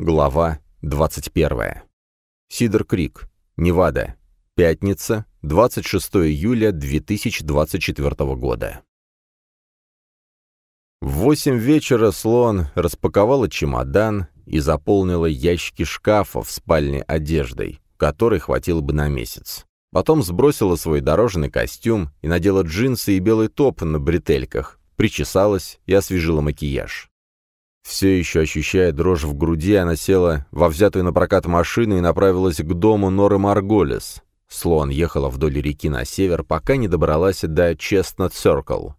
Глава 21. Сидер Крик, Невада. Пятница, 26 июля 2024 года. В восемь вечера Слон распаковала чемодан и заполнила ящики шкафа в спальне одеждой, которой хватило бы на месяц. Потом сбросила свой дорожный костюм и надела джинсы и белый топ на бретельках, причесалась и освежила макияж. Все еще ощущая дрожь в груди, она села во взятую на прокат машину и направилась к дому Норы Марголес. Слон ехала вдоль реки на север, пока не добралась до Честнат Сёркл.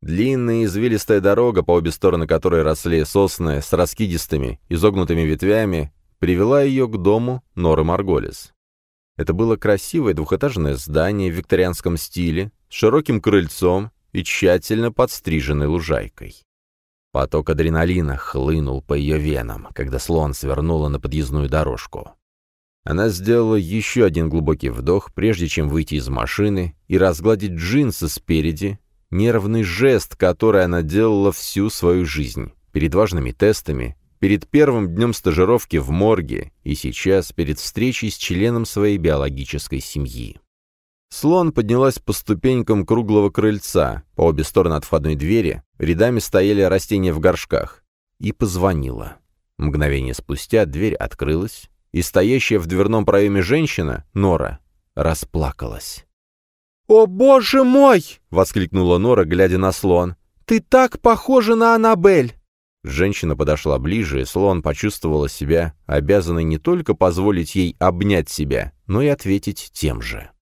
Длинная извилистая дорога, по обе стороны которой росли сосны с раскидистыми, изогнутыми ветвями, привела ее к дому Норы Марголес. Это было красивое двухэтажное здание в викторианском стиле, с широким крыльцом и тщательно подстриженной лужайкой. Поток адреналина хлынул по ее венам, когда слон свернула на подъездную дорожку. Она сделала еще один глубокий вдох, прежде чем выйти из машины и разгладить джинсы спереди, нервный жест, который она делала всю свою жизнь, перед важными тестами, перед первым днем стажировки в морге и сейчас перед встречей с членом своей биологической семьи. Слон поднялась по ступенькам круглого крыльца. По обе стороны от входной двери рядами стояли растения в горшках. И позвонила. Мгновение спустя дверь открылась, и стоящая в дверном проеме женщина, Нора, расплакалась. «О, боже мой!» — воскликнула Нора, глядя на слон. «Ты так похожа на Аннабель!» Женщина подошла ближе, и слон почувствовала себя обязанной не только позволить ей обнять себя, но и ответить тем же.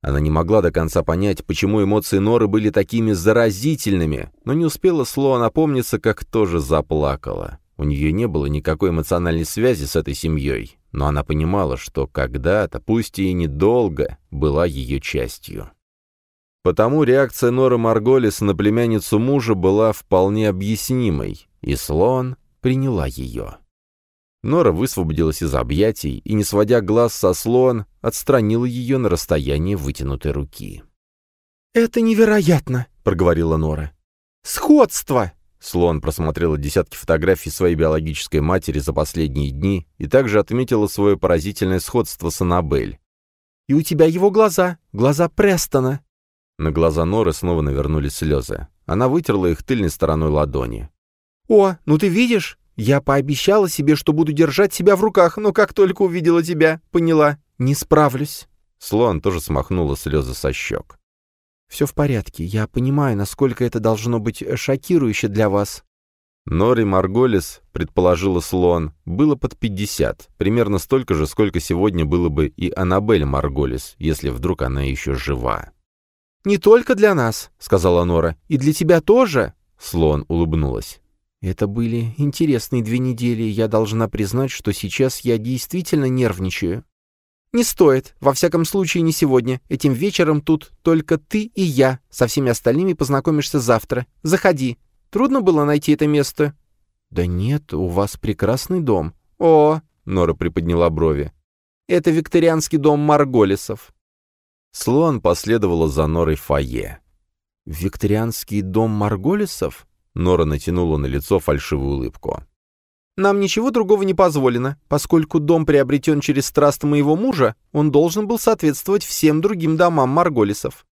Она не могла до конца понять, почему эмоции Норы были такими заразительными, но не успела Слоа напомниться, как тоже заплакала. У нее не было никакой эмоциональной связи с этой семьей, но она понимала, что когда-то, пусть и недолго, была ее частью. Потому реакция Норы Марголис на племянницу мужа была вполне объяснимой, и Слоан приняла ее. Нора высвободилась из объятий и, не сводя глаз со слон, отстранила ее на расстояние вытянутой руки. «Это невероятно!» — проговорила Нора. «Сходство!» Слон просмотрела десятки фотографий своей биологической матери за последние дни и также отметила свое поразительное сходство с Аннабель. «И у тебя его глаза, глаза Престона!» На глаза Норы снова навернулись слезы. Она вытерла их тыльной стороной ладони. «О, ну ты видишь? Я пообещала себе, что буду держать себя в руках, но как только увидела тебя, поняла, не справлюсь». Слон тоже смахнула слезы со щек. «Все в порядке. Я понимаю, насколько это должно быть шокирующе для вас». Нори Марголис, предположила Слон, было под пятьдесят, примерно столько же, сколько сегодня было бы и Аннабель Марголис, если вдруг она еще жива. «Не только для нас», — сказала Нора, — «и для тебя тоже». Слон улыбнулась. Это были интересные две недели, я должна признать, что сейчас я действительно нервничаю. Не стоит, во всяком случае не сегодня. Этим вечером тут только ты и я, со всеми остальными познакомишься завтра. Заходи. Трудно было найти это место? Да нет, у вас прекрасный дом. О, Нора приподняла брови. Это викторианский дом Марголисов. Слон последовала за Норой фойе. «Викторианский дом Марголисов?» Нора натянула на лицо фальшивую улыбку. «Нам ничего другого не позволено. Поскольку дом приобретен через траст моего мужа, он должен был соответствовать всем другим домам Марголисов.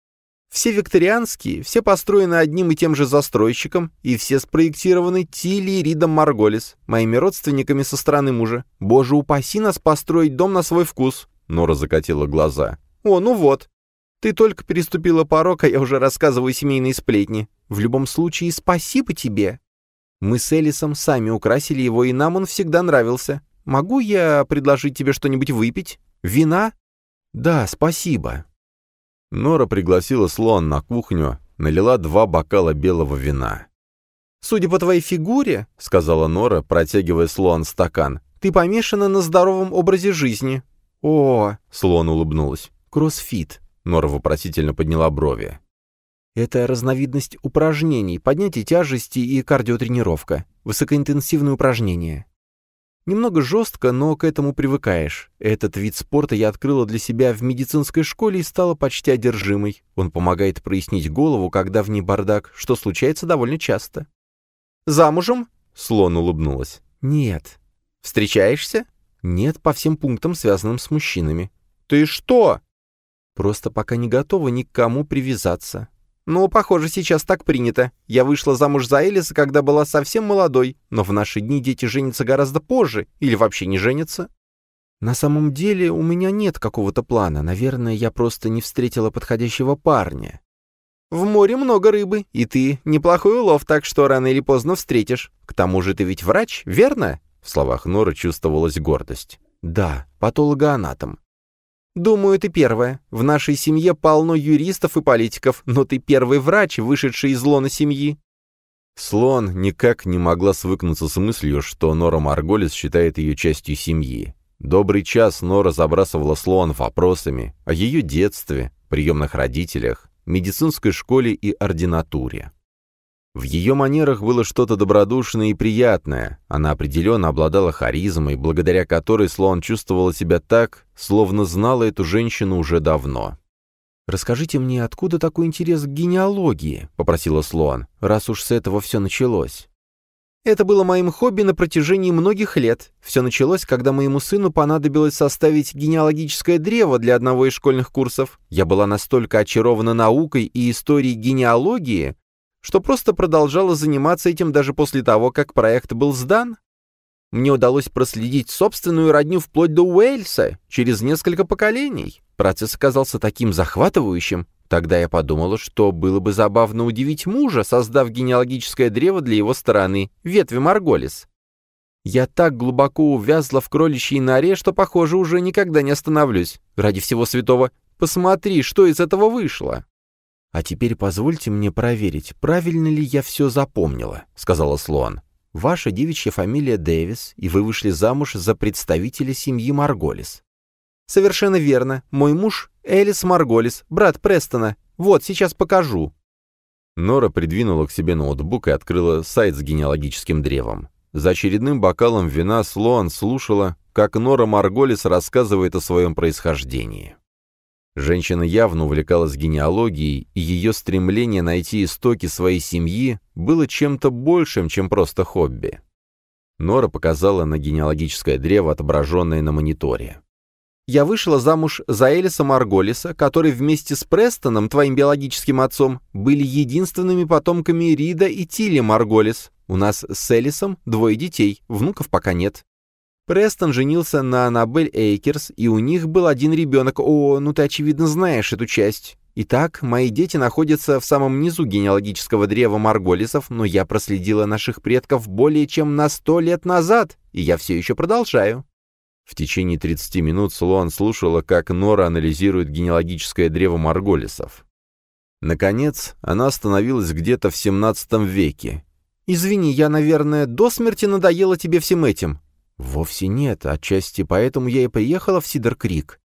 Все викторианские, все построены одним и тем же застройщиком, и все спроектированы Тилли и Ридом Марголис, моими родственниками со стороны мужа. Боже упаси нас построить дом на свой вкус!» Нора закатила глаза. «О, ну вот. Ты только переступила порог, а я уже рассказываю семейные сплетни. В любом случае, спасибо тебе. Мы с Элисом сами украсили его, и нам он всегда нравился. Могу я предложить тебе что-нибудь выпить? Вина? Да, спасибо. Нора пригласила слон на кухню, налила два бокала белого вина. «Судя по твоей фигуре», — сказала Нора, протягивая слон стакан, — «ты помешана на здоровом образе жизни». «О», — слон улыбнулась, — «кроссфит». Нора вопросительно подняла брови. Это разновидность упражнений, поднятие тяжести и кардиотренировка, высокоинтенсивные упражнения. Немного жестко, но к этому привыкаешь. Этот вид спорта я открыла для себя в медицинской школе и стала почти одержимой. Он помогает прояснить голову, когда в ней бардак, что случается довольно часто. «Замужем?» — слон улыбнулась. «Нет». Встречаешься? Нет, по всем пунктам, связанным с мужчинами. Ты что? Просто пока не готова ни к кому привязаться. «Ну, похоже, сейчас так принято. Я вышла замуж за Элиса, когда была совсем молодой, но в наши дни дети женятся гораздо позже или вообще не женятся». «На самом деле у меня нет какого-то плана. Наверное, я просто не встретила подходящего парня». «В море много рыбы, и ты неплохой улов, так что рано или поздно встретишь. К тому же ты ведь врач, верно?» В словах Норы чувствовалась гордость. «Да, патологоанатом. «Думаю, ты первая. В нашей семье полно юристов и политиков, но ты первый врач, вышедший из лона семьи». Слон никак не могла свыкнуться с мыслью, что Нора Марголис считает ее частью семьи. Добрый час Нора забрасывала Слоан вопросами о ее детстве, приемных родителях, медицинской школе и ординатуре. В ее манерах было что-то добродушное и приятное. Она определенно обладала харизмой, благодаря которой Слоан чувствовала себя так, словно знала эту женщину уже давно. «Расскажите мне, откуда такой интерес к генеалогии?» — попросила Слоан, раз уж с этого все началось. Это было моим хобби на протяжении многих лет. Все началось, когда моему сыну понадобилось составить генеалогическое древо для одного из школьных курсов. Я была настолько очарована наукой и историей генеалогии, что просто продолжала заниматься этим даже после того, как проект был сдан. Мне удалось проследить собственную родню вплоть до Уэльса через несколько поколений. Процесс оказался таким захватывающим. Тогда я подумала, что было бы забавно удивить мужа, создав генеалогическое древо для его стороны, ветви Марголис. Я так глубоко увязла в кроличьей норе, что, похоже, уже никогда не остановлюсь. Ради всего святого, посмотри, что из этого вышло. «А теперь позвольте мне проверить, правильно ли я все запомнила», — сказала Слоан. «Ваша девичья фамилия Дэвис, и вы вышли замуж за представителя семьи Марголис». «Совершенно верно. Мой муж — Элис Марголис, брат Престона. Вот, сейчас покажу». Нора придвинула к себе ноутбук и открыла сайт с генеалогическим древом. За очередным бокалом вина Слоан слушала, как Нора Марголис рассказывает о своем происхождении. Женщина явно увлекалась генеалогией, и ее стремление найти истоки своей семьи было чем-то большим, чем просто хобби. Нора показала на генеалогическое древо, отображенное на мониторе. «Я вышла замуж за Элиса Марголиса, который вместе с Престоном, твоим биологическим отцом, были единственными потомками Рида и Тилли Марголис. У нас с Элисом двое детей, внуков пока нет. Престон женился на Аннабель Эйкерс, и у них был один ребенок. О, ну ты, очевидно, знаешь эту часть. Итак, мои дети находятся в самом низу генеалогического древа Марголисов, но я проследила наших предков более чем на сто лет назад, и я все еще продолжаю. В течение 30 минут Слоан слушала, как Нора анализирует генеалогическое древо Марголисов. Наконец, она остановилась где-то в 17 веке. «Извини, я, наверное, до смерти надоела тебе всем этим. «Вовсе нет, отчасти поэтому я и приехала в Сидер-Крик.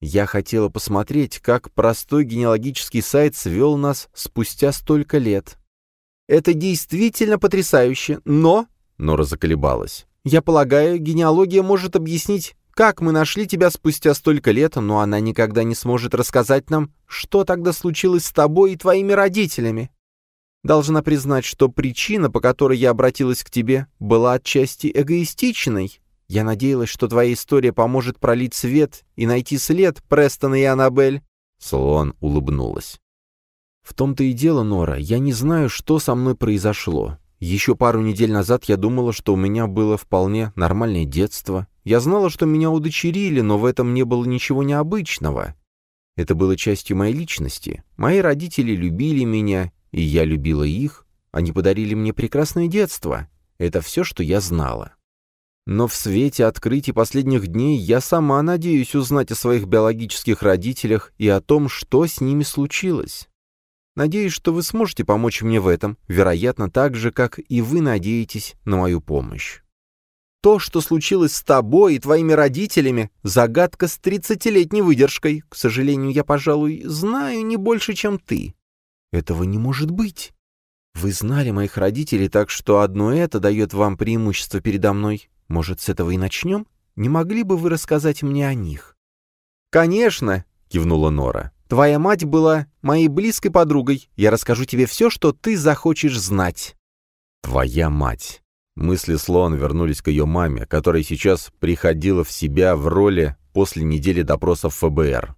Я хотела посмотреть, как простой генеалогический сайт свел нас спустя столько лет». «Это действительно потрясающе, но...» Нора заколебалась. «Я полагаю, генеалогия может объяснить, как мы нашли тебя спустя столько лет, но она никогда не сможет рассказать нам, что тогда случилось с тобой и твоими родителями. Должна признать, что причина, по которой я обратилась к тебе, была отчасти эгоистичной. Я надеялась, что твоя история поможет пролить свет и найти след Престона и Аннабель». Слон улыбнулась. «В том-то и дело, Нора, я не знаю, что со мной произошло. Еще пару недель назад я думала, что у меня было вполне нормальное детство. Я знала, что меня удочерили, но в этом не было ничего необычного. Это было частью моей личности. Мои родители любили меня, и я любила их. Они подарили мне прекрасное детство. Это все, что я знала. Но в свете открытий последних дней я сама надеюсь узнать о своих биологических родителях и о том, что с ними случилось. Надеюсь, что вы сможете помочь мне в этом, вероятно, так же, как и вы надеетесь на мою помощь. То, что случилось с тобой и твоими родителями, загадка с тридцатилетней выдержкой. К сожалению, я, пожалуй, знаю не больше, чем ты. Этого не может быть. Вы знали моих родителей, так что одно это дает вам преимущество передо мной. Может, с этого и начнем? Не могли бы вы рассказать мне о них?» «Конечно!» — кивнула Нора. «Твоя мать была моей близкой подругой. Я расскажу тебе все, что ты захочешь знать». «Твоя мать». Мысли Слоан вернулись к ее маме, которая сейчас приходила в себя в роли после недели допросов ФБР.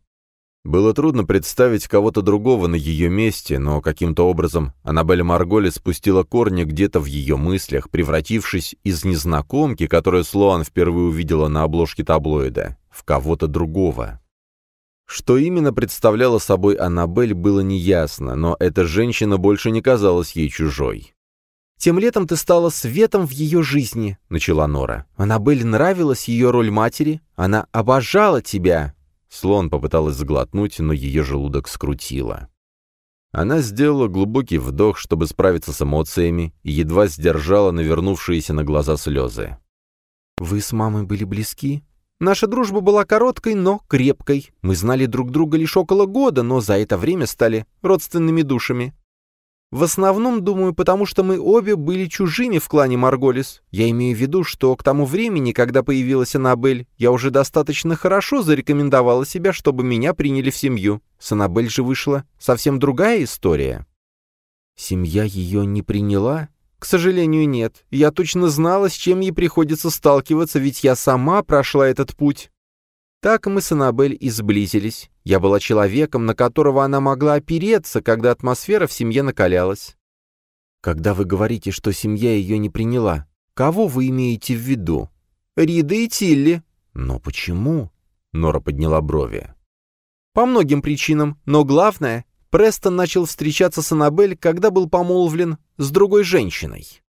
Было трудно представить кого-то другого на ее месте, но каким-то образом Аннабель Марголи спустила корни где-то в ее мыслях, превратившись из незнакомки, которую Слоан впервые увидела на обложке таблоида, в кого-то другого. Что именно представляла собой Аннабель, было неясно, но эта женщина больше не казалась ей чужой. «Тем летом ты стала светом в ее жизни», — начала Нора. «Аннабель нравилась ее роль матери, она обожала тебя». Слон попыталась сглотнуть, но ее желудок скрутило. Она сделала глубокий вдох, чтобы справиться с эмоциями, и едва сдержала навернувшиеся на глаза слезы. «Вы с мамой были близки?» «Наша дружба была короткой, но крепкой. Мы знали друг друга лишь около года, но за это время стали родственными душами. В основном, думаю, потому что мы обе были чужими в клане Марголис. Я имею в виду, что к тому времени, когда появилась Аннабель, я уже достаточно хорошо зарекомендовала себя, чтобы меня приняли в семью. С Аннабель же вышла совсем другая история. Семья ее не приняла? К сожалению, нет. Я точно знала, с чем ей приходится сталкиваться, ведь я сама прошла этот путь. Так мы с Аннабель и сблизились. Я была человеком, на которого она могла опереться, когда атмосфера в семье накалялась. Когда вы говорите, что семья ее не приняла, кого вы имеете в виду? Рида и Тилли. Но почему? Нора подняла брови. По многим причинам, но главное, Престон начал встречаться с Аннабель, когда был помолвлен с другой женщиной.